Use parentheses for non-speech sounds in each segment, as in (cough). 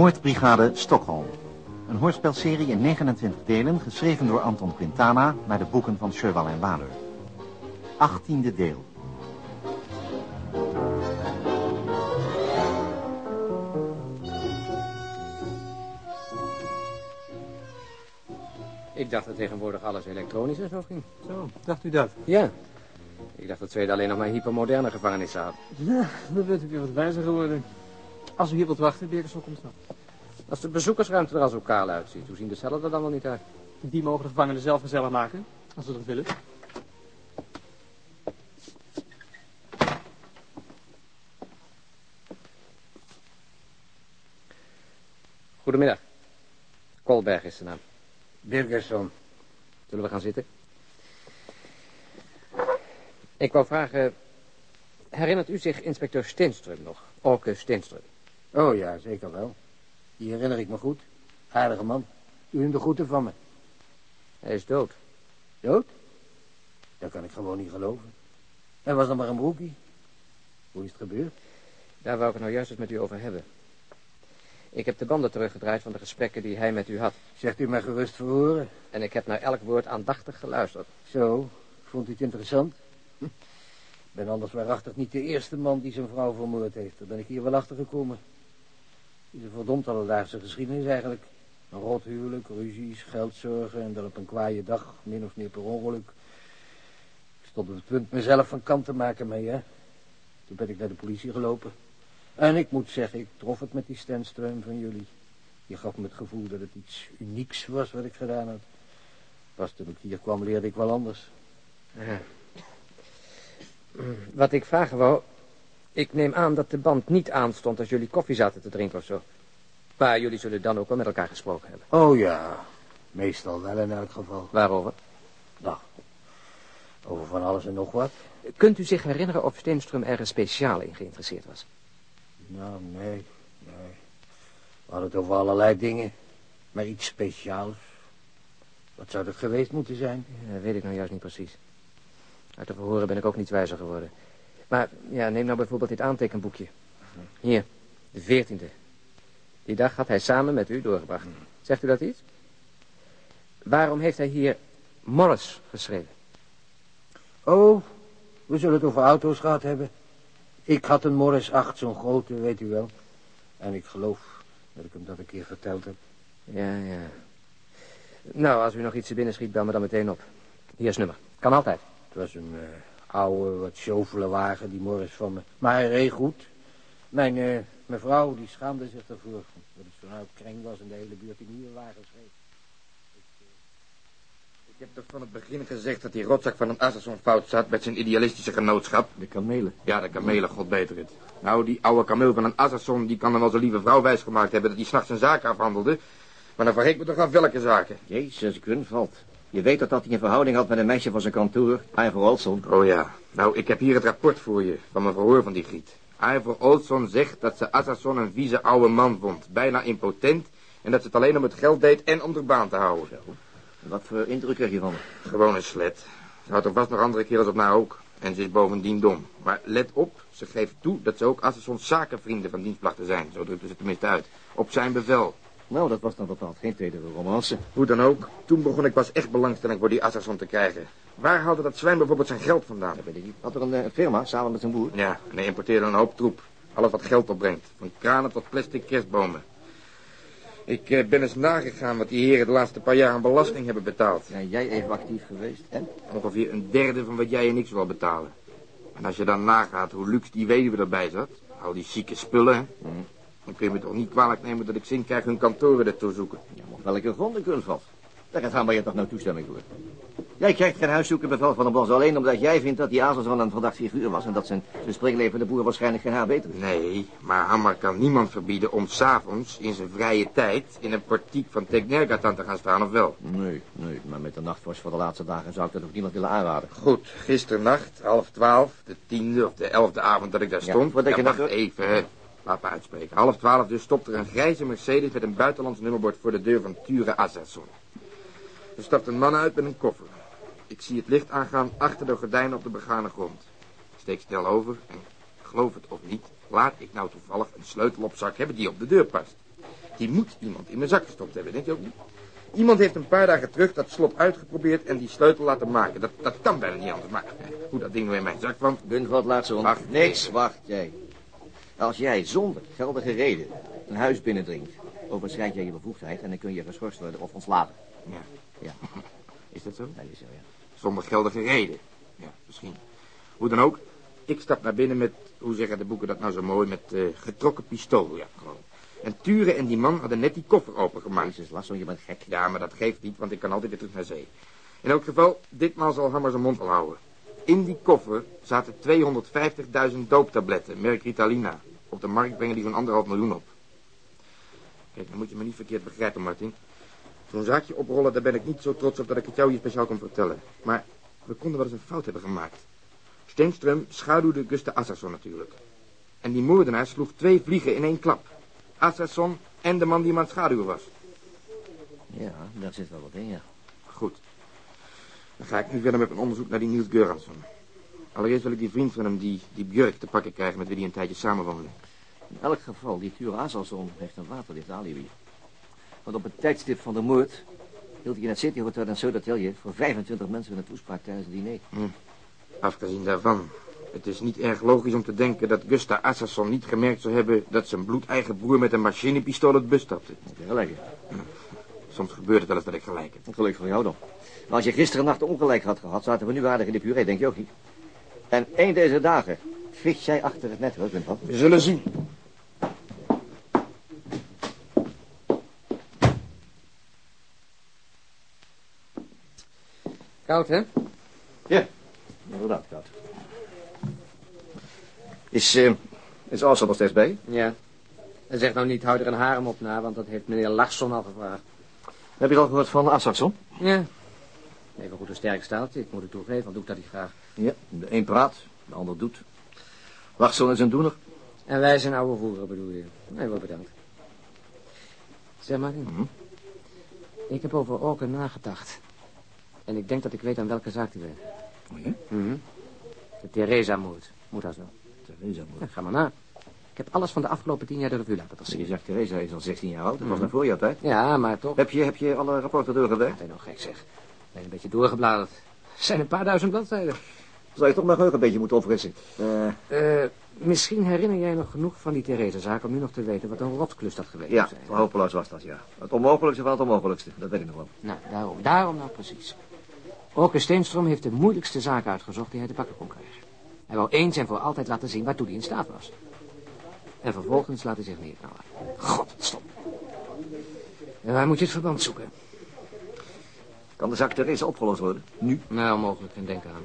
Moordbrigade Stockholm. Een hoorspelserie in 29 delen, geschreven door Anton Quintana... naar de boeken van Sherwal en Waler. 18e deel. Ik dacht dat tegenwoordig alles elektronisch en zo ging. Zo, dacht u dat? Ja. Ik dacht dat Zweden alleen nog maar hypermoderne gevangenissen had. Ja, dan bent u weer wat wijzer geworden. Als u hier wilt wachten, Birkenstock komt snel. Als de bezoekersruimte er al zo kaal uitziet, hoe zien de cellen er dan wel niet uit? Die mogen de gevangenen zelf gezellig maken, als ze dat willen. Goedemiddag. Kolberg is de naam. Birgersson. Zullen we gaan zitten? Ik wou vragen, herinnert u zich inspecteur Steenström nog? Orke Steenström. Oh ja, zeker wel. Die herinner ik me goed. Aardige man. Doe hem de groeten van me. Hij is dood. Dood? Dat kan ik gewoon niet geloven. Hij was nog maar een broekie. Hoe is het gebeurd? Daar wou ik het nou juist eens met u over hebben. Ik heb de banden teruggedraaid van de gesprekken die hij met u had. Zegt u mij gerust verhoren. En ik heb naar elk woord aandachtig geluisterd. Zo, vond u het interessant? Hm. Ik ben anders waarachtig niet de eerste man die zijn vrouw vermoord heeft. Daar ben ik hier wel achter gekomen. Een verdomd alledaagse geschiedenis eigenlijk. Een rot huwelijk, ruzies, geldzorgen en dat op een kwaaie dag, min of meer per ongeluk. Ik stond op het punt mezelf van kant te maken mee, hè. Toen ben ik naar de politie gelopen. En ik moet zeggen, ik trof het met die Stenström van jullie. Je gaf me het gevoel dat het iets unieks was wat ik gedaan had. Pas toen ik hier kwam leerde ik wel anders. Wat ik vragen wou, ik neem aan dat de band niet aanstond als jullie koffie zaten te drinken of zo. Maar jullie zullen dan ook wel met elkaar gesproken hebben. Oh ja, meestal wel in elk geval. Waarover? Nou, over van alles en nog wat. Kunt u zich herinneren of Steenström ergens speciaal in geïnteresseerd was? Nou, nee, nee. We hadden het over allerlei dingen. Maar iets speciaals. Wat zou dat geweest moeten zijn? Ja, dat weet ik nou juist niet precies. Uit de verhoren ben ik ook niet wijzer geworden. Maar ja, neem nou bijvoorbeeld dit aantekenboekje. Hier, de veertiende. Die dag had hij samen met u doorgebracht. Zegt u dat iets? Waarom heeft hij hier Morris geschreven? Oh, we zullen het over auto's gehad hebben. Ik had een Morris 8, zo'n grote, weet u wel. En ik geloof dat ik hem dat een keer verteld heb. Ja, ja. Nou, als u nog iets te binnen schiet, bel me dan meteen op. Hier is nummer. Kan altijd. Het was een uh, oude, wat sjovele wagen, die Morris van me. Maar hij reed goed. Mijn, uh, mijn vrouw, die schaamde zich ervoor. Dat het zo'n oud kreng was en de hele buurt die nieuwe wagens reed. Ik heb toch van het begin gezegd dat die rotzak van een Assassin fout zat met zijn idealistische genootschap. De kamelen. Ja, de kamelen, god beter het. Nou, die oude kameel van een Assassin, die kan dan wel zijn lieve vrouw wijsgemaakt hebben dat hij s'nachts een zaak afhandelde. Maar dan vergeet me toch af welke zaken. Jezus, Grunvald. Je weet dat hij een verhouding had met een meisje van zijn kantoor, Ivor Olson? Oh ja. Nou, ik heb hier het rapport voor je, van mijn verhoor van die griet. Ivor Olson zegt dat ze Assassin een vieze oude man vond, bijna impotent, en dat ze het alleen om het geld deed en om de baan te houden. Zo. Wat voor indruk krijg je van haar? Gewoon een slet. Ze houdt er vast nog andere kerels op na ook. En ze is bovendien dom. Maar let op, ze geeft toe dat ze ook Assassin's zakenvrienden van dienst placht te zijn. Zo drukte ze tenminste uit. Op zijn bevel. Nou, dat was dan bepaald geen tweede romance. Hoe dan ook, toen begon ik pas echt belangstelling voor die Assassin te krijgen. Waar haalde dat zwijn bijvoorbeeld zijn geld vandaan? Dat weet ik niet. Had er een uh, firma, samen met zijn boer? Ja, en hij importeerde een hoop troep. Alles wat geld opbrengt. Van kranen tot plastic kerstbomen. Ik uh, ben eens nagegaan wat die heren de laatste paar jaar aan belasting hebben betaald. Ja, jij even actief geweest, en? Ongeveer een derde van wat jij en ik zal betalen. En als je dan nagaat hoe luxe die weduwe erbij zat, al die zieke spullen, hè, Mm. Dan kun je me toch niet kwalijk nemen dat ik zin krijg hun kantoren ertoe zoeken. Ja, maar op welke gronden, Grunvald? Daar gaat maar je toch nou toestemming voor. Jij krijgt geen huiszoekenbevel van de bos alleen omdat jij vindt dat die Azels wel een verdacht figuur was... en dat zijn, zijn springlevende boer waarschijnlijk geen haar beter is. Nee, maar Hammer kan niemand verbieden om s'avonds in zijn vrije tijd in een portiek van Teknergatan te gaan staan, of wel? Nee, nee, maar met de nachtvorst voor de laatste dagen zou ik dat ook niemand willen aanraden. Goed, gisternacht, half twaalf, de tiende of de elfde avond dat ik daar Ja, stond. voordat je wacht dat- even, hè. Laat me uitspreken. Half twaalf dus stopte er een grijze Mercedes met een buitenlands nummerbord voor de deur van Ture Assasson. Er stapt een man uit met een koffer. Ik zie het licht aangaan achter de gordijnen op de begane grond. Ik steek snel over en geloof het of niet, laat ik nou toevallig een sleutel op zak hebben die op de deur past. Die moet iemand in mijn zak gestopt hebben, denk je ook niet? Iemand heeft een paar dagen terug dat slot uitgeprobeerd en die sleutel laten maken. Dat, dat kan bijna niet anders, maar hoe dat ding nou in mijn zak kwam... Gunvald, laat zo. Wacht, Niks, wacht jij. Als jij zonder geldige reden een huis binnendringt, overschrijd jij je bevoegdheid en dan kun je geschorst worden of ontslagen. Ja, Ja, (laughs) is dat zo? dat is zo, ja. Zonder geldige reden. Ja, misschien. Hoe dan ook, ik stap naar binnen met, hoe zeggen de boeken dat nou zo mooi, met eh, getrokken pistool, ja, gewoon. En Ture en die man hadden net die koffer opengemaakt. Jezus, Lasso, je bent gek. Ja, maar dat geeft niet, want ik kan altijd weer terug naar zee. In elk geval, ditmaal zal Hammer zijn mond wel houden. In die koffer zaten 250.000 dooptabletten, merk Ritalina. Op de markt brengen die van anderhalf miljoen op. Kijk, dan moet je me niet verkeerd begrijpen, Martin. Zo'n zaakje oprollen, daar ben ik niet zo trots op dat ik het jou hier speciaal kan vertellen. Maar we konden wel eens een fout hebben gemaakt. Steenström schaduwde Gusta Assasson natuurlijk. En die moordenaar sloeg twee vliegen in één klap. Assasson en de man die hem aan het schaduwen was. Ja, daar zit wel wat in, ja. Goed. Dan ga ik nu verder met mijn onderzoek naar die Niels Göransson. Allereerst wil ik die vriend van hem, die, die Björk, te pakken krijgen met wie hij een tijdje samenwoonde. In elk geval, die Ture Azalson heeft een waterdicht alibi. Want op het tijdstip van de moord hield hij in het City Hotel en Södertälje voor 25 mensen een toespraak tijdens het diner. Afgezien daarvan, het is niet erg logisch om te denken dat Gusta Assasson niet gemerkt zou hebben dat zijn bloedeigen broer met een machinepistool het bus stapte. Gelijk hebben. Soms gebeurt het wel eens dat ik gelijk heb. Gelukkig voor jou dan. Maar als je gisteren nacht ongelijk had gehad, zaten we nu aardig in de puree, denk je ook niet? En één deze dagen vis jij achter het net, hoor. We zullen zien. Koud, hè? Ja, inderdaad, koud. Is, eh, is Alsa nog steeds bij? Ja. En zeg nou niet, hou er een harem op na, want dat heeft meneer Larsson al gevraagd. Heb je al gehoord van Assaxon? Ja. Even goed een sterk staaltje, ik moet het toegeven, want doe ik dat niet graag. Ja, de een praat, de ander doet. Lachson is een doener. En wij zijn oude voeren, bedoel je? Nee, wel bedankt. Zeg maar, Mhm. ik heb over Orken nagedacht. En ik denk dat ik weet aan welke zaak die werkt. Oh ja? De Theresa-moord. Moet dat zo. Theresa. Ja, ga maar na. Ik heb alles van de afgelopen tien jaar de revue laten Je passeren. zegt Theresa is al 16 jaar oud, dat was nog voor jouw tijd. Ja, maar toch. Heb je, heb je alle rapporten doorgewerkt? Ben je nog gek, zeg. Ben een beetje doorgebladerd. Het zijn een paar duizend bladzijden. Zou je toch mijn geheugen een beetje moeten opfrissen? Eh, Eh, misschien herinner jij nog genoeg van die Theresa-zaak om nu nog te weten wat een rotklus dat geweest ja, zijn. hopeloos was dat, ja. Het onmogelijkste van het onmogelijkste, dat weet ik nog wel. Nou, daarom, daarom nou precies. Orke Steenstrom heeft de moeilijkste zaak uitgezocht die hij te pakken kon krijgen. Hij wou eens en voor altijd laten zien waartoe hij in staat was. En vervolgens laat hij zich neerknallen. God, stom. En waar moet je het verband zoeken? Kan de zaak Theresa opgelost worden? Nu? Nou, onmogelijk, geen denken aan.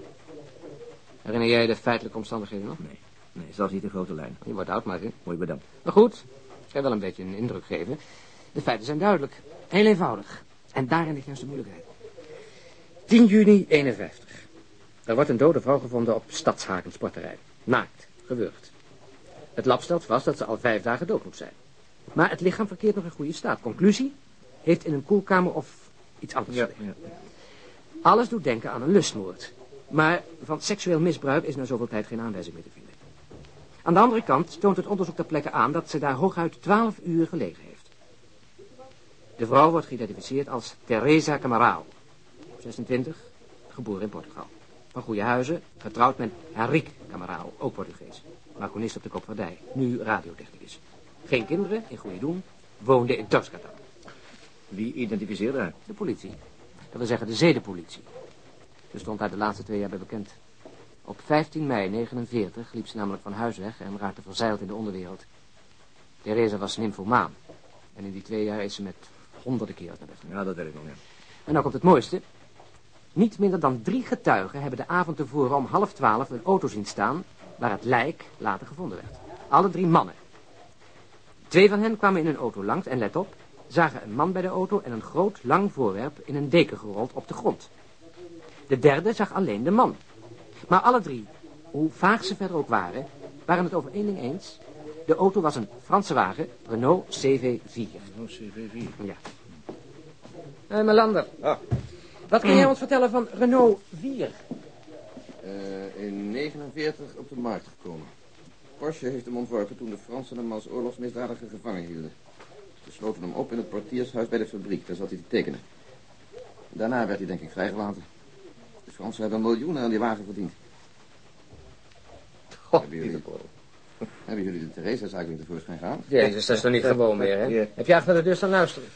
Herinner jij de feitelijke omstandigheden nog? Nee. Nee, zelfs niet in grote lijn. Je wordt oud, Martin. Mooi bedankt. Maar goed, ik kan wel een beetje een indruk geven. De feiten zijn duidelijk. Heel eenvoudig. En daarin ligt juist de moeilijkheid. 10 juni 51. Er wordt een dode vrouw gevonden op Stadshaken sporterij. Naakt, gewurgd. Het lab stelt vast dat ze al vijf dagen dood moet zijn. Maar het lichaam verkeert nog in goede staat. Conclusie? Heeft in een koelkamer of iets anders Ja, gelegen. ja. Alles doet denken aan een lustmoord. Maar van seksueel misbruik is na zoveel tijd geen aanwijzing meer te vinden. Aan de andere kant toont het onderzoek ter plekke aan dat ze daar hooguit 12 uur gelegen heeft. De vrouw wordt geïdentificeerd als Teresa Camarao. 26, geboren in Portugal. Van goede huizen, getrouwd met Henrique Camarao, ook Portugees. Marconist op de Kopvaardij, nu radiotechnicus. Geen kinderen, in goede doen, woonde in Toscata. Wie identificeerde haar? De politie. Dat wil zeggen de zedenpolitie. Ze stond daar de laatste twee jaar bij bekend. Op 15 mei 49 liep ze namelijk van huis weg en raakte verzeild in de onderwereld. Theresa was nymphomaan. En in die twee jaar is ze met honderden keren naar bed. Ja, dat weet ik nog, ja. En nou komt het mooiste. Niet minder dan drie getuigen hebben de avond tevoren om half twaalf een auto zien staan... waar het lijk later gevonden werd. Alle drie mannen. Twee van hen kwamen in een auto langs en let op... zagen een man bij de auto en een groot lang voorwerp in een deken gerold op de grond. De derde zag alleen de man. Maar alle drie, hoe vaag ze verder ook waren... waren het over één ding eens. De auto was een Franse wagen, Renault CV4. Oh, CV4. Ja. Eh Melander. Ah. Wat kun jij ons vertellen van Renault 4? in 49 op de markt gekomen. Porsche heeft hem ontworpen toen de Fransen hem als oorlogsmisdadiger gevangen hielden. Ze sloten hem op in het portiershuis bij de fabriek. Daar zat hij te tekenen. Daarna werd hij denk ik vrijgelaten. De Fransen hebben miljoenen aan die wagen verdiend. God, Hebben jullie, hebben jullie de Theresa-zaak weer tevoorschijn gehaald? Jezus, dat is toch niet gewoon meer, hè? Ja. Heb je achter de deur staan luisteren?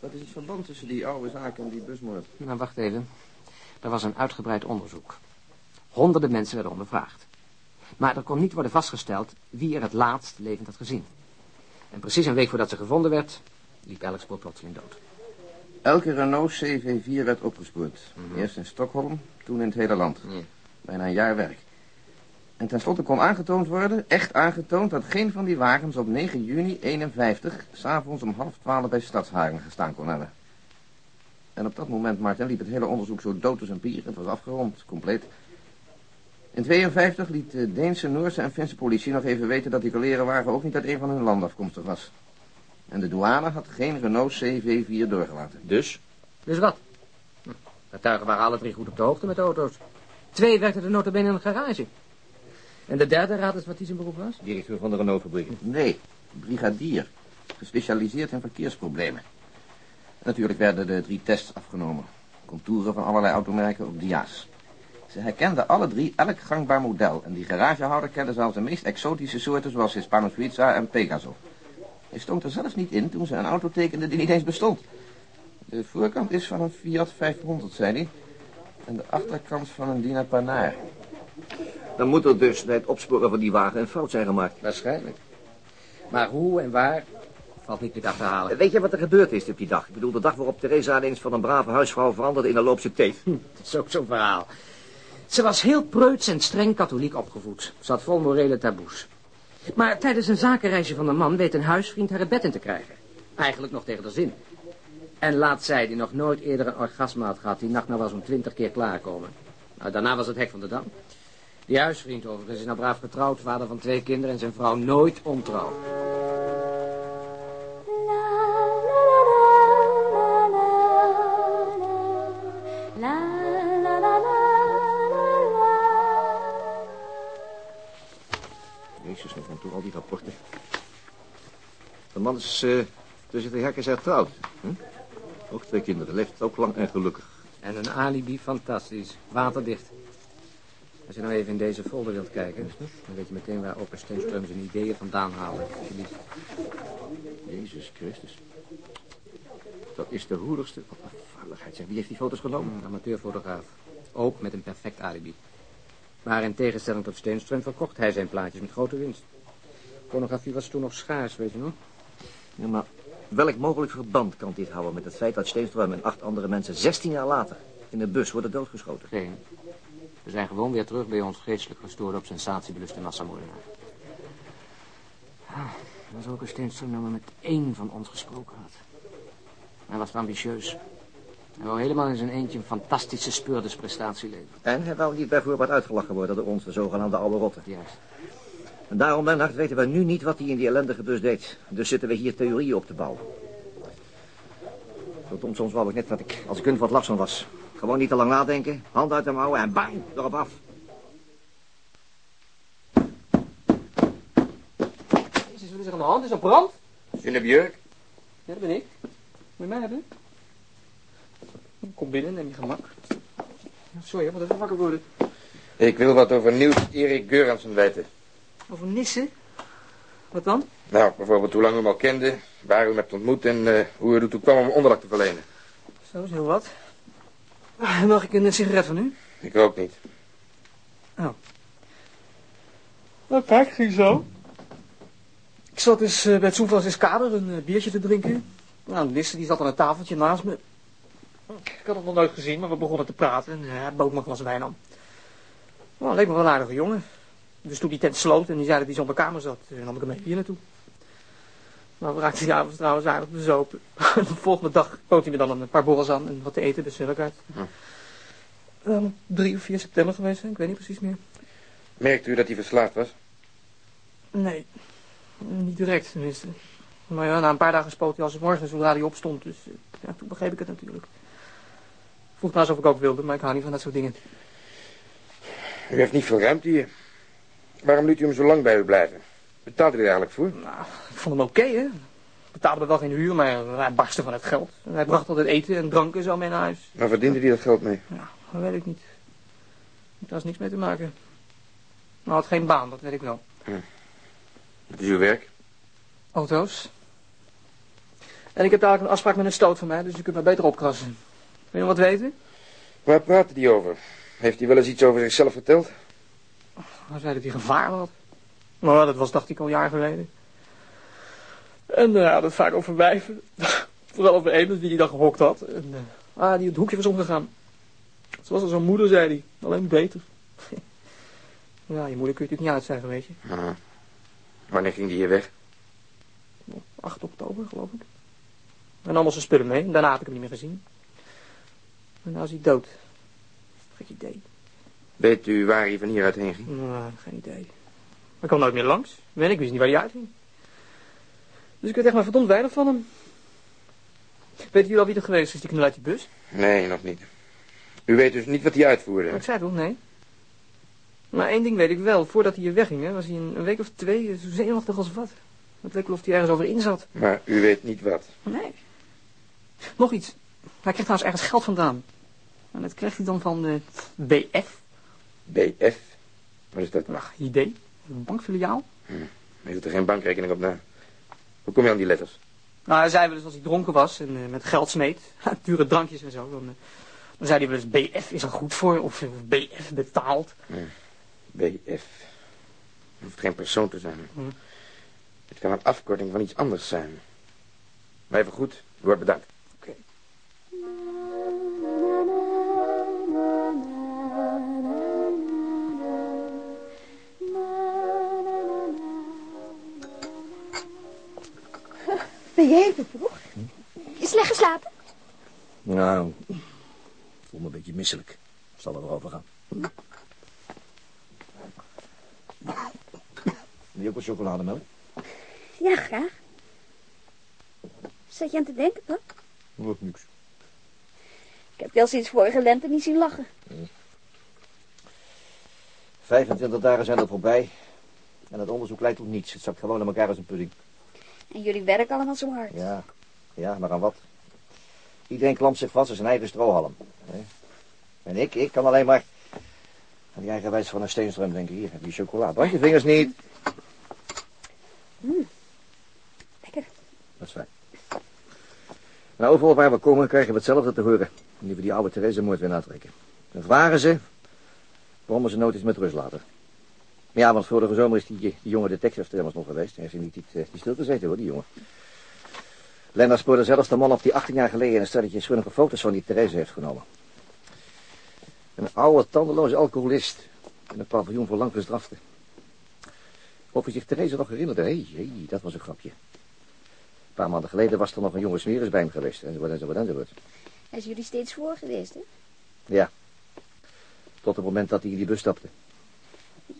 Wat is het verband tussen die oude zaak en die busmoord? Nou, wacht even. Er was een uitgebreid onderzoek. Honderden mensen werden ondervraagd. Maar er kon niet worden vastgesteld wie er het laatst levend had gezien. En precies een week voordat ze gevonden werd, liep elk spoor plotseling dood. Elke Renault CV4 werd opgespoord. Eerst in Stockholm, toen in het hele land. Bijna een jaar werk. En tenslotte kon aangetoond worden, echt aangetoond, dat geen van die wagens op 9 juni 51 s'avonds om half twaalf bij Stadshagen gestaan kon hebben. En op dat moment, Martin, liep het hele onderzoek zo dood als een pier. Het was afgerond, compleet. In 52 liet de Deense, Noorse en Finse politie nog even weten dat die kolerenwagen ook niet uit een van hun landen afkomstig was. En de douane had geen Renault CV4 doorgelaten. Dus? Dus wat? Hm, De tuigen waren alle drie goed op de hoogte met de auto's. Twee werkten er notabene in een garage. En de derde raad is wat hij zijn beroep was? Directeur van de Renault-fabriek. Nee, brigadier. Gespecialiseerd in verkeersproblemen. Natuurlijk werden de drie tests afgenomen. Contouren van allerlei automerken op dia's. Ze herkenden alle drie elk gangbaar model. En die garagehouder kende zelfs de meest exotische soorten zoals Hispano Suiza en Pegaso. Hij stond er zelfs niet in toen ze een auto tekenden die niet eens bestond. De voorkant is van een Fiat 500, zei hij. En de achterkant van een Dina Panare. Dan moet er dus bij het opsporen van die wagen een fout zijn gemaakt. Waarschijnlijk. Maar hoe en waar valt niet meer te achterhalen. Weet je wat er gebeurd is op die dag? Ik bedoel, de dag waarop Theresa ineens van een brave huisvrouw veranderde in een loopse teef. Het is ook zo'n verhaal. Ze was heel preuts en streng katholiek opgevoed. Ze had vol morele taboes. Maar tijdens een zakenreisje van de man weet een huisvriend haar het bed in te krijgen. Eigenlijk nog tegen de zin. En laat zij, die nog nooit eerder een orgasme had gehad, die nacht nou wel zo'n twintig keer klaarkomen. Nou, daarna was het hek van de dam. Die huisvriend overigens is nou braaf getrouwd, vader van twee kinderen en zijn vrouw nooit ontrouw. Man is eh, tussen de hekken hertrouwd. Hm? Ook twee kinderen, leeft ook lang en gelukkig. En een alibi fantastisch. Waterdicht. Als je nou even in deze folder wilt kijken, dan weet je meteen waar Opa Steenström zijn ideeën vandaan haalde. Alsjeblieft. Jezus Christus. Dat is de roerigste. Wat een. Zeg, wie heeft die foto's genomen? Een amateurfotograaf. Ook met een perfect alibi. Maar in tegenstelling tot Steenström verkocht hij zijn plaatjes met grote winst. Pornografie was toen nog schaars, weet je nog? Ja, maar welk mogelijk verband kan dit houden met het feit dat Steenström en acht andere mensen 16 jaar later in een bus worden doodgeschoten? Geen. We zijn gewoon weer terug bij ons geestelijk gestoorde op sensatiebeluste massamoordenaar. Ah, als ook een Steenström nou maar met één van ons gesproken had. Hij was ambitieus. Hij wou helemaal in zijn eentje een fantastische speurdersprestatie leveren. En hij wou niet bijvoorbeeld uitgelachen worden door ons, de zogenaamde oude rotten. Juist. En daarom, Lennart, weten we nu niet wat hij in die ellendige bus deed. Dus zitten we hier theorieën op te bouwen. Verdomd, soms wou ik net dat ik, als ik wat last van was. Gewoon niet te lang nadenken, hand uit de mouwen en bang, erop af. Jezus, wat is er aan de hand? Is er brand? Björk? Ja, dat ben ik. Moet je mij hebben? Kom binnen, neem je gemak. Sorry, wat even wakker worden. Ik wil wat over Niels Erik Geuransen weten. Over Nissen? Wat dan? Nou, bijvoorbeeld hoe lang u hem al kende, waar u hem hebt ontmoet en eh, hoe u er toe kwam om onderdak te verlenen. Zo is heel wat. Ah, Mag ik een sigaret van u? Ik ook niet. Nou, kijk, ging zo. Ik zat dus eh, bij het Soenvlas in Kader een eh, biertje te drinken. Nou, Nisse die zat aan een tafeltje naast me. Ik had hem nog nooit gezien, maar we begonnen te praten en eh, hij bood me een glas wijn aan. Nou, leek me wel een aardige jongen. Dus toen die tent sloot en die zei dat hij zo op mijn kamer zat, nam ik hem mee hier naartoe. Nou, we raakten die avond trouwens aardig bezopen. (laughs) de volgende dag bood hij me dan een paar borrels aan en wat te eten, dus uit. Hm. Dan moet 3 of 4 september geweest zijn, ik weet niet precies meer. Merkte u dat hij verslaafd was? Nee, niet direct tenminste. Maar ja, na een paar dagen spoot hij als morgen zodra hij opstond. Dus eh, ja, toen begreep ik het natuurlijk. Vroeg me alsof ik ook wilde, maar ik hou niet van dat soort dingen. U heeft niet veel ruimte hier. Waarom liet u hem zo lang bij u blijven? Betaalt u er eigenlijk voor? Nou, ik vond hem oké, hè. Betaalde wel geen huur, maar hij barstte van het geld. Hij bracht altijd eten en drank en zo mee naar huis. Maar verdiende hij dat geld mee? Ja, dat weet ik niet. Daar is niks mee te maken. Maar had geen baan, dat weet ik wel. Wat is uw werk? Auto's. En ik heb dadelijk een afspraak met een stoot van mij, dus je kunt me beter opkrassen. Wil je nog wat weten? Waar praatte die over? Heeft hij wel eens iets over zichzelf verteld? Hij zei dat hij gevaar had. Nou, dat was dacht ik al jaar geleden. En uh, hij had het vaak over wijven. (laughs) Vooral over een met wie hij dan gehokt had. En, uh, ah, die het hoekje was omgegaan. Was al zo'n moeder, zei hij. Alleen beter. (laughs) ja, je moeder kun je natuurlijk niet uitzeggen, weet je. Ah. Wanneer ging die hier weg? Op 8 oktober, geloof ik. En allemaal zijn spullen mee. Daarna heb ik hem niet meer gezien. En nou is hij dood. Gek idee. Weet u waar hij van hieruit heen ging? Nou, geen idee. Ik kwam nooit meer langs. Weet ik wist niet waar hij uitging. Dus ik weet echt maar verdomd weinig van hem. Weet jullie al wie er geweest is die knul uit die bus? Nee, nog niet. U weet dus niet wat hij uitvoerde? Ik zei toch, nee. Maar één ding weet ik wel. Voordat hij hier wegging, hè, was hij een, een week of twee zo zenuwachtig als wat. Het leek wel of hij ergens over in zat. Maar u weet niet wat? Nee. Nog iets. Hij kreeg trouwens ergens geld vandaan. En dat kreeg hij dan van de BF. BF? Wat is dat? Ach, idee. Een bankfiliaal. Hm. Hij doet er geen bankrekening op na. Hoe kom je aan die letters? Nou, hij zei wel eens als hij dronken was en uh, met geld smeet. (laughs) dure drankjes en zo. Dan, uh, dan zei hij wel eens BF is er goed voor. Of BF betaalt. Hm. BF. Het hoeft geen persoon te zijn. Hm. Het kan een afkorting van iets anders zijn. Maar even goed. Wordt bedankt. Ben je even vroeg? Je slecht geslapen? Nou, ik voel me een beetje misselijk. Zal er wel over gaan. Wil je ook wat chocolademelk? Ja, graag. Zat je aan te denken, pap? Wordt niks. Ik heb je al sinds vorige lente niet zien lachen. 25 dagen zijn er voorbij. En het onderzoek leidt tot niets. Het zakt gewoon aan elkaar als een pudding. En jullie werken allemaal zo hard. Ja, ja, maar aan wat? Iedereen klampt zich vast als zijn eigen strohalm. Hè? En ik, ik kan alleen maar aan die eigen wijze van een steenstrum denken. Hier, heb je chocola. Brand je vingers niet. Mm. Lekker. Dat is fijn. Nou, overal waar we komen krijgen we hetzelfde te horen. Die we die oude Therese moord weer natrekken. Dan vragen ze waarom ze nooit iets met rust laten. Ja, want vorige zomer is die, die jonge detective er nog geweest. Hij heeft niet die, die stil gezeten hoor, die jongen. Lennart spoorde zelfs de man op die 18 jaar geleden een stelletje schunnige foto's van die Therese heeft genomen. Een oude, tandeloze alcoholist. In een paviljoen voor lang gestrafte. Of je zich Therese nog herinnerde? Hé, hey, hey, dat was een grapje. Een paar maanden geleden was er nog een jonge smeris bij hem geweest. Enzovoort, enzovoort, enzovoort. Hij is jullie steeds voor geweest, hè? Ja. Tot het moment dat hij in die bus stapte.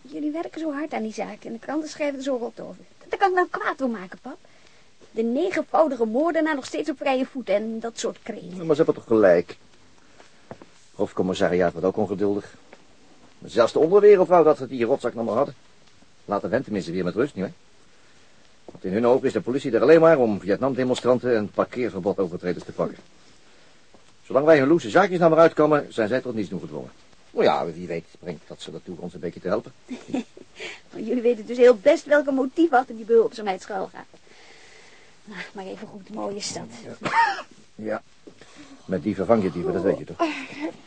Jullie werken zo hard aan die zaak en de kranten schrijven er zo rot over. Daar kan ik nou kwaad door maken, pap. De negenvoudige moordenaar nog steeds op vrije voeten en dat soort kreten. Maar ze hebben toch gelijk. Hoofdcommissariaat wordt ook ongeduldig. Zelfs de onderwereld wou dat ze die rotzak nog maar hadden. Laten we tenminste weer met rust, nietwaar? Want in hun ogen is de politie er alleen maar om Vietnam-demonstranten en parkeerverbod overtreders te pakken. Zolang wij hun loese zaakjes nou maar uitkomen, zijn zij tot niets doen gedwongen. Nou ja, wie weet brengt dat ze ertoe ons een beetje te helpen. (laughs) Jullie weten dus heel best welke motief achter die behulpzaamheid schuil gaat. Nou, maar even goed, mooie stad. Ja. Met die vervang je dieven, dat weet je toch?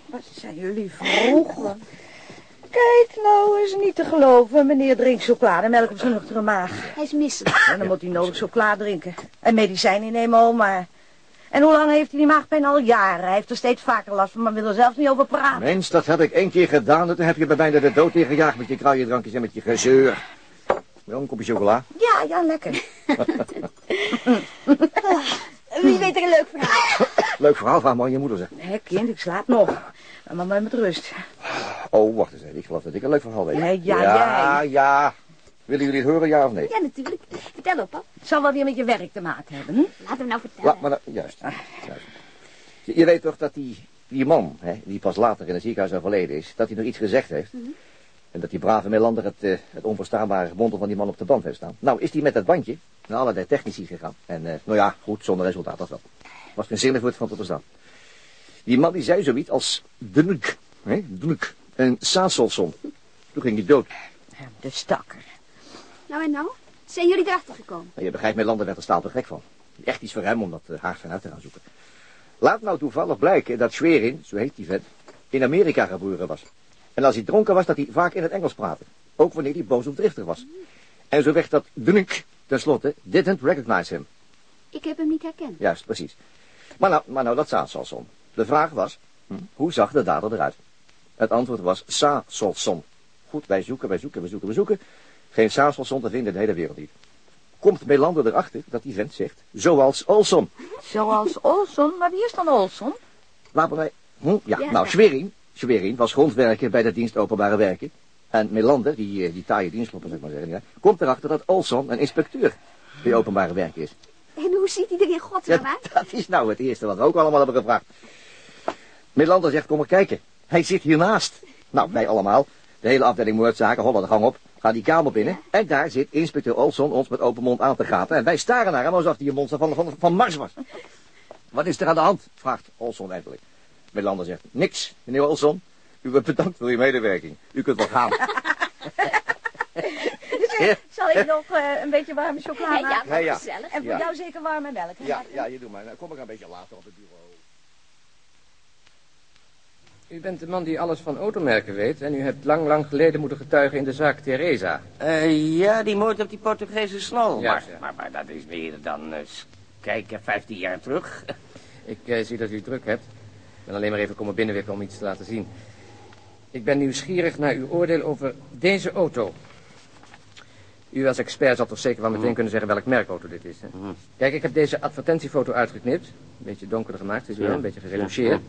Wat zijn jullie vroeg? Kijk, nou is niet te geloven. Meneer drinkt chocolademelk op zijn nuchtere maag. Hij is misselijk. En dan moet hij nodig chocola drinken. En medicijnen nemen al, maar... En hoe lang heeft hij die maagpijn al jaren? Hij heeft er steeds vaker last van, maar wil er zelfs niet over praten. Mens, dat heb ik één keer gedaan. En toen heb je bij mij de dood tegengejaagd met je kruiendrankjes en met je gezeur. Wel een kopje chocola. Ja, ja, lekker. (laughs) Wie weet er een leuk verhaal? Leuk verhaal van man, je moeder zegt. Hé, kind, ik slaap nog. Maar maar met rust. Oh, wacht eens even. Ik geloof dat ik een leuk verhaal weet. Nee, ja, ja, jij. ja. Willen jullie het horen, ja of nee? Ja, natuurlijk. Vertel op, pap. Het zal wel weer met je werk te maken hebben, hm? Laat hem nou vertellen. Laat maar nou, juist. juist. Je, je weet toch dat die, die man, hè, die pas later in het ziekenhuis overleden is, dat hij nog iets gezegd heeft. En dat die brave Melander het, eh, het onverstaanbare gebondel van die man op de band heeft staan. Nou, is die met dat bandje naar allerlei technici gegaan. En, eh, nou ja, goed, zonder resultaat, dat wel. Was geen zinnig woord van te verstaan. Die man die zei zoiets als Dnuk, hè, Dnuk, en Sasolson. Toen ging hij dood. De stakker. Nou en nou? Zijn jullie erachter gekomen? En je begrijpt, Melander werd er stapel gek van. Echt iets voor hem om dat uh, haard vanuit te gaan zoeken. Laat nou toevallig blijken dat Schwerin, zo heet die vent, in Amerika geboren was. En als hij dronken was, dat hij vaak in het Engels praatte. Ook wanneer hij boos of driftig was. En zo werd dat Dnuk, tenslotte, didn't recognize him. Ik heb hem niet herkend. Juist, precies. Maar nou, maar nou dat Sasolson. De vraag was, hm, hoe zag de dader eruit? Het antwoord was Sasolson. Goed, wij zoeken, wij zoeken, wij zoeken, wij zoeken. Geen Sasolson te vinden in de hele wereld niet. Komt Melander erachter dat die vent zegt, zoals Olson. Zoals Olson, maar wie is dan Olson? Laten wij... Hm, ja, Ja, nou. Schwerin, Schwerin was grondwerker bij de dienst openbare werken. En Melander, die, eh, die taaie dienstklopper, zeg maar zeggen, ja, komt erachter dat Olson een inspecteur bij openbare werken is. En hoe ziet hij er in godsnaam Ja, uit? dat is nou het eerste wat we ook allemaal hebben gevraagd. Melander zegt, kom maar kijken. Hij zit hiernaast. Nou, wij allemaal. De hele afdeling moordzaken, hollen de gang op. Gaan die kamer binnen. En daar zit inspecteur Olson ons met open mond aan te gapen. En wij staren naar hem alsof hij een monster van, van, van Mars was. Wat is er aan de hand? vraagt Olson eindelijk. Melander zegt, niks, meneer Olson. U wordt bedankt voor uw medewerking. U kunt wel gaan. (laughs) Zal ik nog eh, een beetje warme chocola Ja, maken? ja, Ja, ja. gezellig. En voor Ja. jou zeker warme melk? Ja, ja, je doet maar. Nou, kom ik een beetje later op het bureau. U bent de man die alles van automerken weet en u hebt lang, lang geleden moeten getuigen in de zaak Teresa. Eh, ja, die moord op die Portugese snol. Ja, maar, ja. maar, maar dat is meer dan, eh, s- kijk, eh, 15 jaar terug. (laughs) Ik zie dat u druk hebt. Ik ben alleen maar even komen binnenwikken om iets te laten zien. Ik ben nieuwsgierig naar uw oordeel over deze auto. U als expert zal toch zeker wel meteen kunnen zeggen welk merkauto dit is. Hè? Kijk, ik heb deze advertentiefoto uitgeknipt. Een beetje donkerder gemaakt, is u wel, een beetje gereduceerd.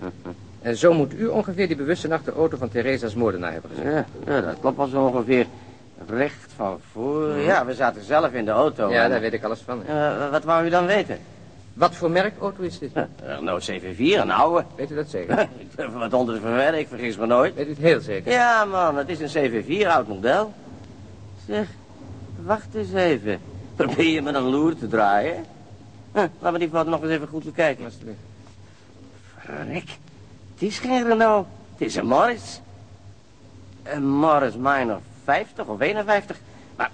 En zo moet u ongeveer die bewuste nacht de auto van Theresa's moordenaar hebben gezien. Ja, ja, dat klopt wel zo ongeveer. Recht van voor. Ja, we zaten zelf in de auto. Ja, En, daar weet ik alles van. eh, wat wou u dan weten? Wat voor merkauto is dit? Eh, Renault 74, een oude. Weet u dat zeker? Ik (laughs) durf wat onder te verwerken, ik vergis me nooit. Weet u het heel zeker? Ja, man, het is een 74, oud model. Zeg, wacht eens even. Probeer je me een loer te draaien? Huh, laat me die foto nog eens even goed bekijken. Alsjeblieft. Rick, het is geen Renault. Het is een Morris. Een Morris Minor 50 of 51. Maar,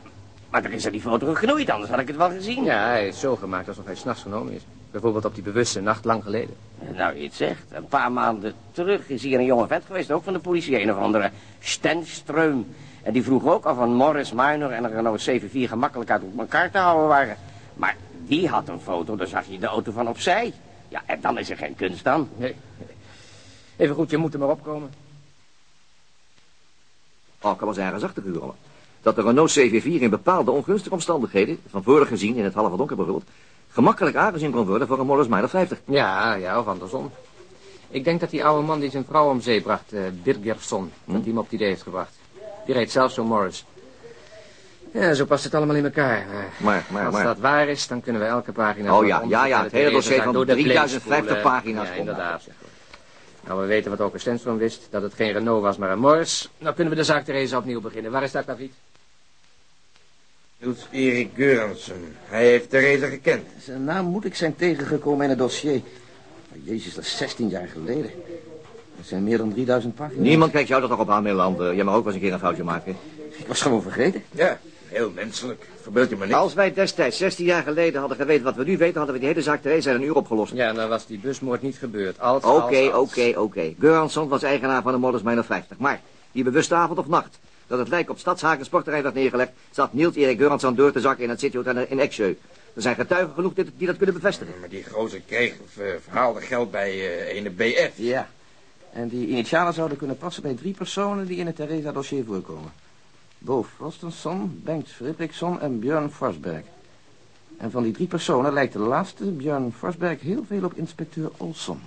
maar er is aan die foto geknoeid, anders had ik het wel gezien. Ja, hij is zo gemaakt alsof hij s'nachts genomen is. Bijvoorbeeld op die bewuste nacht lang geleden. Nou, je het zegt. Een paar maanden terug is hier een jonge vent geweest, ook van de politie. Een of andere Stenström. En die vroeg ook of een Morris Minor en een Renault 74 gemakkelijk uit elkaar te houden waren. Maar die had een foto, daar zag je de auto van opzij. Ja, en dan is er geen kunst aan. Nee. Even goed, je moet er maar opkomen. Oh, kan wel zijn ergens achter gekomen. Dat de Renault CV4 in bepaalde ongunstige omstandigheden, van voren gezien in het halve donker bijvoorbeeld, gemakkelijk aangezien kon worden voor een Morris Minor 50. Ja, ja, of andersom. Ik denk dat die oude man die zijn vrouw om zee bracht, eh Birgerson, dat die hem op het idee heeft gebracht. Die reed zelf zo'n Morris. Ja, zo past het allemaal in elkaar. Maar, maar, Als maar. dat waar is, dan kunnen we elke pagina... Oh ja, ja, ja, het hele dossier van door de play 3050 spoelen. pagina's Ja, inderdaad. Nou, we weten wat ook een Stenstrom wist, dat het geen Renault was, maar een Morris. Nou kunnen we de zaak Theresa opnieuw beginnen. Waar is dat David? Niels Erik Geurensen. Hij heeft Theresa gekend. Zijn naam moet ik zijn tegengekomen in het dossier. Maar Jezus, dat is 16 jaar geleden. Dat zijn meer dan 3000 pagina's. Niemand kijkt jou dat nog op aan, Melander. Jij mag ook wel eens een keer een foutje maken. Ik was gewoon vergeten. Ja, heel menselijk. Verbeeld je me niet. Als wij destijds, 16 jaar geleden, hadden geweten wat we nu weten, hadden we die hele zaak Theresa in een uur opgelost. Ja, dan was die busmoord niet gebeurd. Als, Oké, oké, oké. Göransson was eigenaar van de Morris Minor 50. Maar die bewuste avond of nacht dat het lijk op Stadshagen sportterrein werd neergelegd, zat Niels Erik Göransson door te zakken in het cityhotel in Exjeu. Er zijn getuigen genoeg die, die dat kunnen bevestigen. Maar die gozer kreeg of, eh, verhaalde geld bij eh ene BF. Ja. En die initialen zouden kunnen passen bij drie personen die in het Theresa-dossier voorkomen. Bo Frostenson, Bengt Fredriksson en Björn Forsberg. En van die drie personen lijkt de laatste, Björn Forsberg, heel veel op inspecteur Olson.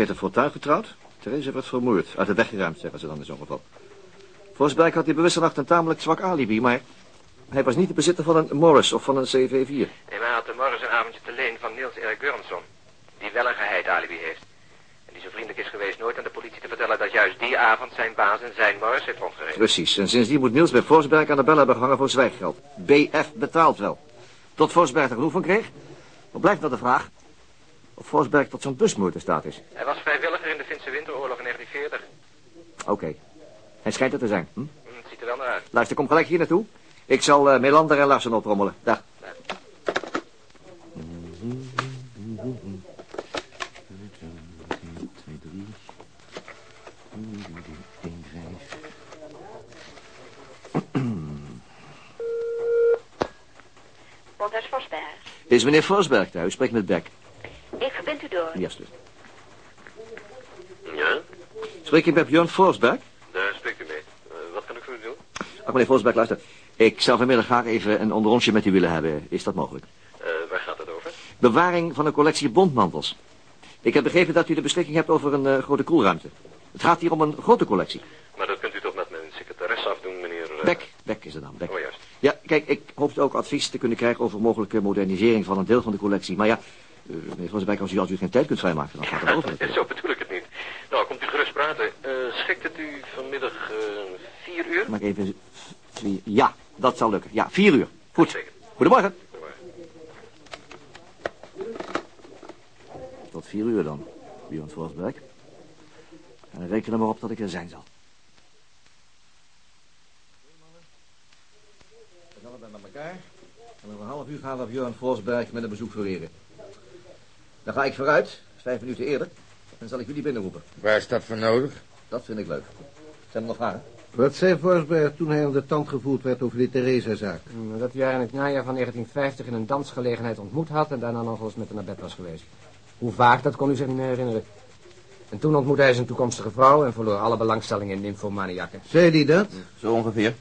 Heeft een fortuin getrouwd. Therese werd vermoord. Uit de weg geruimd, zeggen ze dan in zo'n geval. Forsberg had die bewuste nacht een tamelijk zwak alibi, maar... Hij was niet de bezitter van een Morris of van een CV4. Nee, maar hij had de morgen een avondje te leen van Niels Erik Gurrandsson. Die wel een geheid alibi heeft. En die zo vriendelijk is geweest nooit aan de politie te vertellen dat juist die avond zijn baas en zijn Morris heeft rondgereden. Precies, en sindsdien moet Niels bij Forsberg aan de bel hebben gehangen voor zwijggeld. BF betaalt wel. Tot Forsberg er genoeg van kreeg. Dan blijft nog de vraag of Forsberg tot zo'n busmoord in staat is. Hij was vrijwilliger in de Finse winteroorlog in 1940. Oké. Hij schijnt er te zijn. Hm? Hm, Het ziet er wel naar uit. Luister, kom gelijk hier naartoe. Ik zal eh, Melander en Larsen oprommelen. Dag. Vosberg. Is meneer Forsberg thuis? Spreek met Beck. Ik verbind u door. Ja. Ja, Spreek je met Björn Forsberg? daar spreekt u mee. Eh, wat kan ik voor u doen? Ach, meneer Forsberg, luister. Ik zou vanmiddag graag even een onderonsje met u willen hebben. Is dat mogelijk? Eh, waar gaat het over? Bewaring van een collectie bondmantels. Ik heb begrepen dat u de beschikking hebt over een eh, grote koelruimte. Het gaat hier om een grote collectie. Maar dat kunt u toch met mijn secretaris afdoen, meneer... eh, Beck, Beck is de naam, Beck. Oh, juist. Ja, kijk, ik hoopte ook advies te kunnen krijgen over mogelijke modernisering van een deel van de collectie. Maar ja, eh, meneer Forsberg, als u, als u geen tijd kunt vrijmaken, dan gaat het over. (laughs) Zo bedoel ik het niet. Nou, komt u gerust praten. Eh, schikt het u vanmiddag eh, vier uur? Mag ik even... vier- Ja, dat zal lukken. Ja, vier uur. Goed. Goedemorgen. Goedemorgen. Tot vier uur dan, Björn Forsberg. En reken er maar op dat ik er zijn zal. We gaan bij elkaar. En over een half uur gaan we Björn Forsberg met een bezoek vereren. Dan ga ik vooruit, vijf minuten eerder. Dan zal ik jullie binnenroepen. Waar is dat voor nodig? Dat vind ik leuk. Zijn er nog vragen? Wat zei Forsberg toen hij aan de tand gevoerd werd over die Theresa-zaak? Hm, Dat hij haar in het najaar van 1950 in een dansgelegenheid ontmoet had... en daarna nog eens met haar naar bed was geweest. Hoe vaak, dat kon u zich niet meer herinneren. En toen ontmoette hij zijn toekomstige vrouw... en verloor alle belangstelling in nymphomaniakken. Zei hij dat? Zo ongeveer.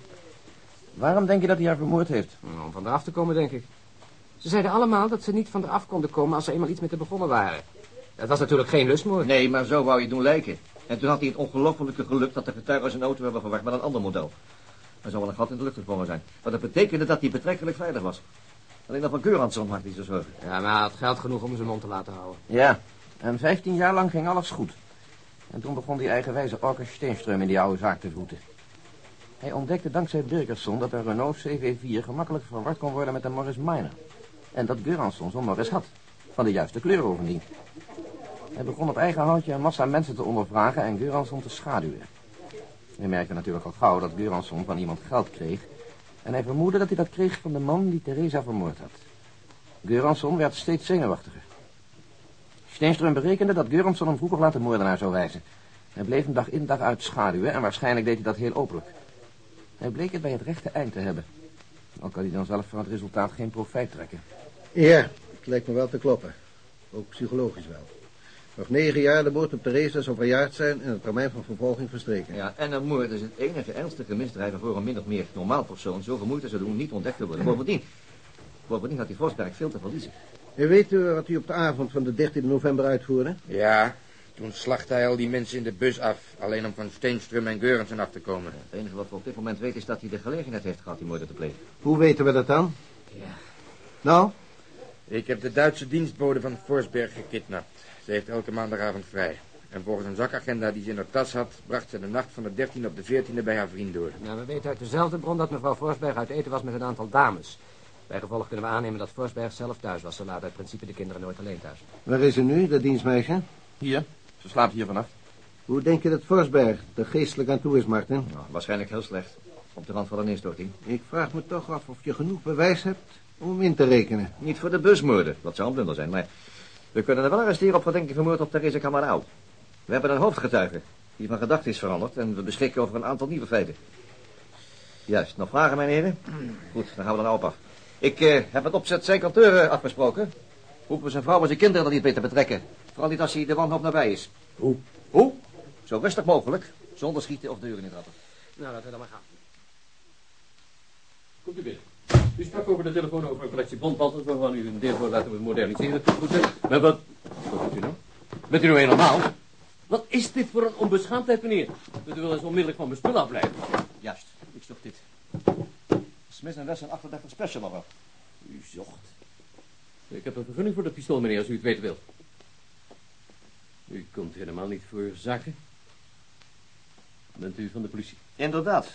Waarom denk je dat hij haar vermoord heeft? Hm, Om van eraf te komen, denk ik. Ze zeiden allemaal dat ze niet van eraf konden komen... als ze eenmaal iets met haar begonnen waren. Dat was natuurlijk geen lustmoord. Nee, maar zo wou je doen lijken. En toen had hij het ongelofelijke geluk dat de getuigen zijn auto hebben verwacht met een ander model. Er zou wel een gat in de lucht gesprongen zijn. Maar dat betekende dat hij betrekkelijk veilig was. Alleen nog van Geuransson maakte hij zo zorgen. Ja, maar hij had geld genoeg om zijn mond te laten houden. Ja, en 15 jaar lang ging alles goed. En toen begon die eigenwijze Orker Steenström in die oude zaak te voeten. Hij ontdekte dankzij Birgersson dat een Renault CV4 gemakkelijk verward kon worden met een Morris Minor. En dat Geuransson zo'n Morris had. Van de juiste kleur bovendien. Hij begon op eigen houtje een massa mensen te ondervragen en Geuransson te schaduwen. Hij merkte natuurlijk al gauw dat Geuransson van iemand geld kreeg. En hij vermoedde dat hij dat kreeg van de man die Theresa vermoord had. Geuransson werd steeds zenuwachtiger. Steenström berekende dat Geuransson hem vroeger laten moordenaar zou wijzen. Hij bleef hem dag in dag uit schaduwen en waarschijnlijk deed hij dat heel openlijk. Hij bleek het bij het rechte eind te hebben. Al kan hij dan zelf van het resultaat geen profijt trekken. Ja, het lijkt me wel te kloppen. Ook psychologisch wel. Nog negen jaar de moord op Theresa zou verjaard zijn en het termijn van vervolging verstreken. Ja, en een moord is het enige ernstige misdrijf waarvoor een min of meer normaal persoon zoveel moeite zou doen niet ontdekt te worden. Bovendien, bovendien had die Forsberg veel te verliezen. En weet u wat u op de avond van de 13 november uitvoerde? Ja, toen slachtte hij al die mensen in de bus af. Alleen om van Steenström en Geurensen af te komen. Het enige wat we op dit moment weten is dat hij de gelegenheid heeft gehad die moorden te plegen. Hoe weten we dat dan? Ja. Nou, Ik heb de Duitse dienstbode van Forsberg gekidnapt. Ze heeft elke maandagavond vrij. En volgens een zakagenda die ze in haar tas had... bracht ze de nacht van de 13e op de 14e bij haar vriend door. Nou, we weten uit dezelfde bron dat mevrouw Forsberg uit eten was met een aantal dames. Bij gevolg kunnen we aannemen dat Forsberg zelf thuis was. Ze laat uit principe de kinderen nooit alleen thuis. waar is ze nu, dat dienstmeisje? Hier, ze slaapt hier vannacht. Hoe denk je dat Forsberg er geestelijk aan toe is, Martin? Nou, waarschijnlijk heel slecht. Op de rand van een instorting. Ik vraag me toch af of je genoeg bewijs hebt om hem in te rekenen. Niet voor de busmoorden, dat zou een blunder zijn, maar... We kunnen er wel arresteren op verdenking van moord op Therese Camarau. We hebben een hoofdgetuige die van gedachten is veranderd... en we beschikken over een aantal nieuwe feiten. Juist, nog vragen, mijn heren? Goed, dan gaan we dan op af. Ik eh, heb het opzet zijn kanteur afgesproken. Roepen we zijn vrouw en zijn kinderen er niet mee te betrekken. Vooral niet als hij de wanhoop nabij is. Hoe? Hoe? Zo rustig mogelijk. Zonder schieten of deuren in trappen. Nou, laten we dan maar gaan. Komt u binnen. U sprak over de telefoon over een collectie bondpanten waarvan u een deel voor laten we moderniseren. Goed? Maar wat... Wat doet u nou? Bent u nou helemaal? Wat is dit voor een onbeschaamdheid, meneer? Dat u wel eens onmiddellijk van mijn spul afblijven. Juist, ik zocht dit. Smith Wesson 38 Special nog wel. U zocht? Ik heb een vergunning voor dat pistool, meneer, als u het weten wilt. U komt helemaal niet voor zaken. Bent u van de politie? Inderdaad.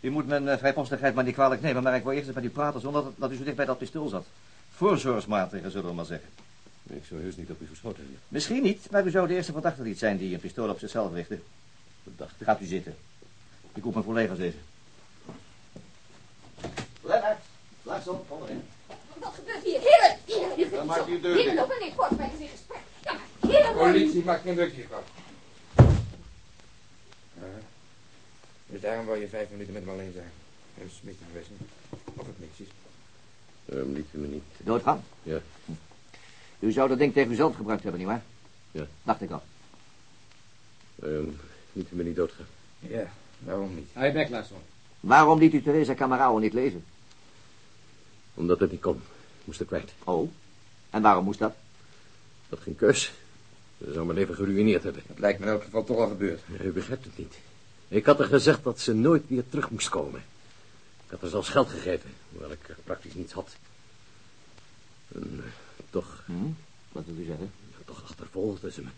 U moet mijn uh, vrijpostigheid maar niet kwalijk nemen, maar ik wil eerst eens met u praten zonder dat, dat u zo dicht bij dat pistool zat. Voorzorgsmaatregelen, zullen we maar zeggen. Ik zou heus niet op u geschoten hebben. Misschien niet, maar u zou de eerste verdachte niet zijn die een pistool op zichzelf richtte. Verdachte? Gaat u zitten. Ik roep mijn collega's even. Lennart, langsom, onderin. Wat gebeurt hier? Heren, maakt u de deur Heren, dicht. lopen niet voort, wij zijn in gesprek. Ja, maar heren... Politie maakt geen drukje van. Dus daarom wil je vijf minuten met hem alleen zijn. En Smit Wesson. Of het niks is. Liet u me niet. Doodgaan? Ja. U zou dat ding tegen uzelf gebruikt hebben, nietwaar? Ja. Dacht ik al. Um, liet u me niet doodgaan. Ja, waarom niet? Hij back, Larsson. Waarom liet u Theresa Camarao niet leven? Omdat het niet kon. Ik moest er kwijt. Oh, en waarom moest dat? Ik had geen keus. Ze zou mijn leven geruïneerd hebben. Het lijkt me in elk geval toch al gebeurd. U begrijpt het niet. Ik had haar gezegd dat ze nooit weer terug moest komen. Ik had haar zelfs geld gegeven, hoewel ik er praktisch niets had. En eh, toch... Hm? Wat wil u zeggen? Ja, toch achtervolgde ze me.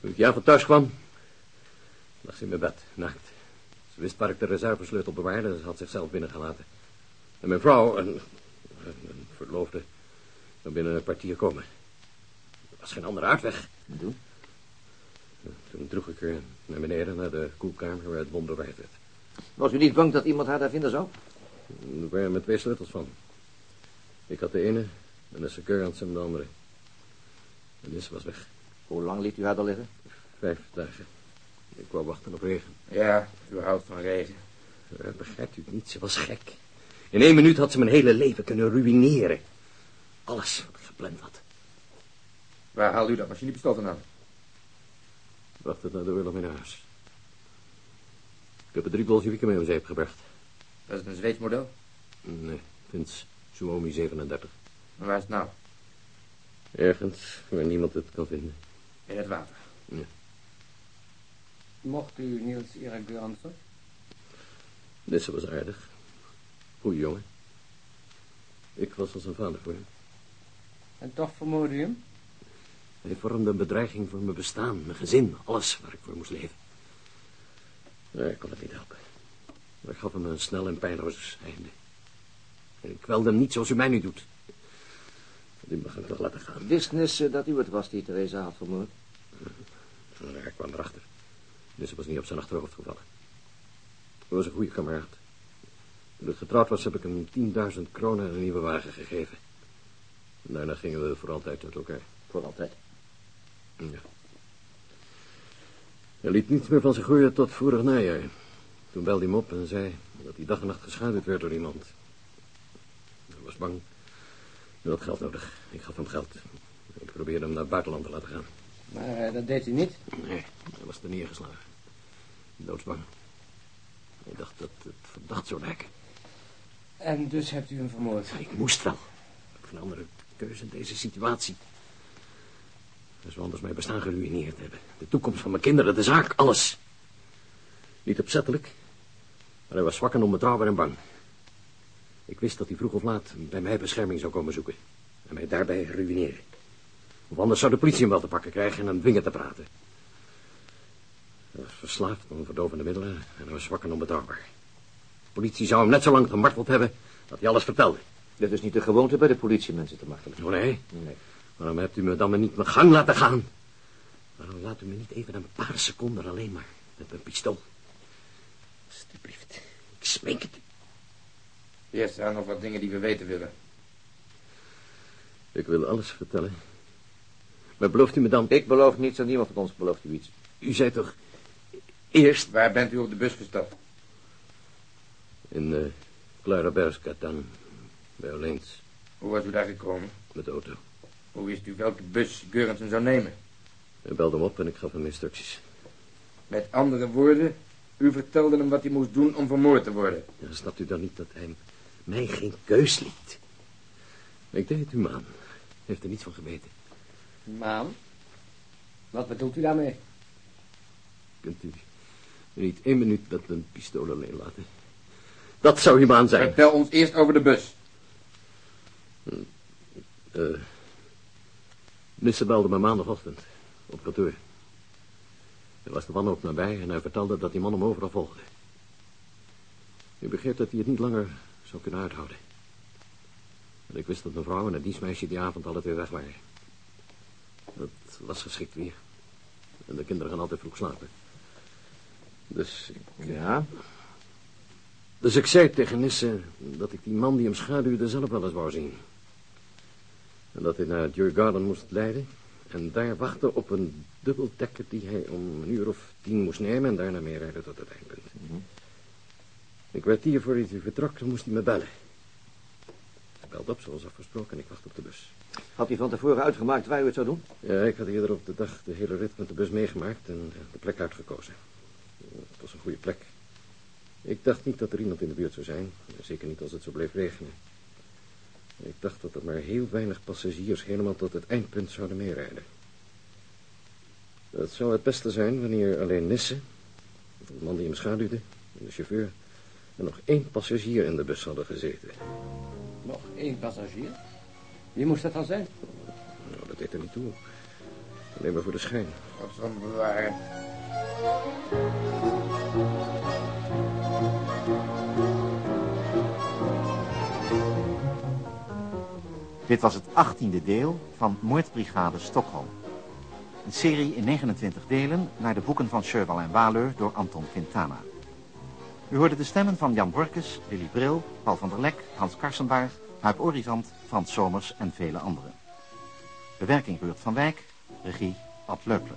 Toen ik avond thuis kwam, lag ze in mijn bed, naakt. Ze wist waar ik de reservesleutel bewaarde en ze had zichzelf binnengelaten. En mijn vrouw, een, een verloofde, zou binnen een kwartier komen. Was geen andere uitweg. En toen? Toen droeg ik haar naar beneden, naar de koelkamer waar het bom bewaard werd. Was u niet bang dat iemand haar daar vinden zou? Er waren met twee sleutels van. Ik had de ene en de securant hem de andere. En deze was weg. Hoe lang liet u haar daar liggen? Vijf dagen. Ik wou wachten op regen. Ja, u houdt van regen. Ja, begrijpt u het niet? Ze was gek. In één minuut had ze mijn hele leven kunnen ruïneren. Alles wat ik gepland had. Waar haalt u dat machinepistool vandaan? Bracht het naar de oorlog mee naar huis. Ik heb er drie bolsjewieken mee om zeep gebracht. Dat is een Zweeds model. Nee, Vince Suomi 37. Maar waar is het nou? Ergens waar niemand het kan vinden. In het water. Ja. Mocht u Niels Erik Göransson? Nisse was aardig. Goeie jongen. Ik was als een vader voor hem. En toch vermoorde u hem? Hij vormde een bedreiging voor mijn bestaan, mijn gezin, alles waar ik voor moest leven. Ja, ik kon het niet helpen. Maar ik gaf hem een snel en pijnloos einde. En ik kwelde hem niet zoals u mij nu doet. Die mag ik toch laten gaan. Wist dat u het was die Theresa had vermoord? Ja, ik kwam erachter. Dus was niet op zijn achterhoofd gevallen. Hij was een goede kameraad. Toen ik getrouwd was, heb ik hem 10.000 kronen en een nieuwe wagen gegeven. En daarna gingen we voor altijd uit elkaar. Voor altijd? Ja. Hij liet niets meer van zich groeien tot vorig najaar. Toen belde hij me op en zei dat hij dag en nacht geschaduwd werd door iemand. Hij was bang. Hij had geld nodig. Ik gaf hem geld. Ik probeerde hem naar het buitenland te laten gaan. Maar eh, dat deed u niet? Nee, hij was er neergeslagen. Doodsbang. Hij dacht dat het verdacht zou lijken. En dus hebt u hem vermoord? Ik moest wel. Ik heb geen andere keuze in deze situatie. Hij zou anders mijn bestaan geruïneerd hebben. De toekomst van mijn kinderen, de zaak, alles. Niet opzettelijk, maar hij was zwak en onbetrouwbaar en bang. Ik wist dat hij vroeg of laat bij mij bescherming zou komen zoeken. En mij daarbij ruïneren. Of anders zou de politie hem wel te pakken krijgen en hem dwingen te praten. Hij was verslaafd aan verdovende middelen en hij was zwak en onbetrouwbaar. De politie zou hem net zo lang gemarteld hebben dat hij alles vertelde. Dit is niet de gewoonte bij de politie mensen te martelen. Oh nee? Nee. Waarom hebt u me dan maar niet mijn gang laten gaan? Waarom laat u me niet even een paar seconden alleen maar met mijn pistool? Alsjeblieft, ik smeek het u. Eerst zijn er nog wat dingen die we weten willen. Ik wil alles vertellen. Maar belooft u me dan... Ik beloof niets en niemand van ons belooft u iets. U zei toch... Eerst... Waar bent u op de bus gestapt? In uh, Klaraberska dan, bij Oleens. Hoe was u daar gekomen? Met de auto. Hoe wist u welke bus Geurensen zou nemen? Hij belde hem op en ik gaf hem instructies. Met andere woorden, u vertelde hem wat hij moest doen om vermoord te worden. Ja, snapt u dan niet dat hij mij geen keus liet? Ik deed het humaan. Heeft er niets van geweten. Maan? Wat bedoelt u daarmee? Kunt u niet één minuut met een pistool alleen laten? Dat zou humaan zijn. Vertel ons eerst over de bus. Uh, Nisse belde me maandagochtend op kantoor. Er was de wanhoop nabij en hij vertelde dat die man hem overal volgde. U begreep dat hij het niet langer zou kunnen uithouden. En ik wist dat mijn vrouw en het dienstmeisje die avond alle twee weg waren. Het was geschikt weer. En de kinderen gaan altijd vroeg slapen. Dus ik... Ja? Dus ik zei tegen Nisse dat ik die man die hem schaduwde zelf wel eens wou zien. En dat hij naar het Your Garden moest leiden. En daar wachten op een dubbeldekker die hij om een uur of tien moest nemen... en daarna mee rijden tot het eindpunt. Mm -hmm. Een kwartier voordat hij vertrok, moest hij me bellen. Hij belde op zoals afgesproken en ik wacht op de bus. Had hij van tevoren uitgemaakt waar u het zou doen? Ja, ik had eerder op de dag de hele rit met de bus meegemaakt en de plek uitgekozen. Het was een goede plek. Ik dacht niet dat er iemand in de buurt zou zijn. Zeker niet als het zo bleef regenen. Ik dacht dat er maar heel weinig passagiers helemaal tot het eindpunt zouden meerijden. Dat zou het beste zijn wanneer alleen Nisse, de man die hem schaduwde, en de chauffeur, en nog één passagier in de bus hadden gezeten. Nog één passagier? Wie moest dat dan zijn? Nou, dat deed er niet toe. Alleen maar voor de schijn. Wat zal bewaren. Dit was het achttiende deel van Moordbrigade Stockholm. Een serie in 29 delen naar de boeken van Sherwal en Waleur door Anton Quintana. U hoorde de stemmen van Jan Borkes, Willy Bril, Paul van der Lek, Hans Karsenbaard, Huip Orizant, Frans Somers en vele anderen. Bewerking Beurt van Wijk, regie Ad Leupler.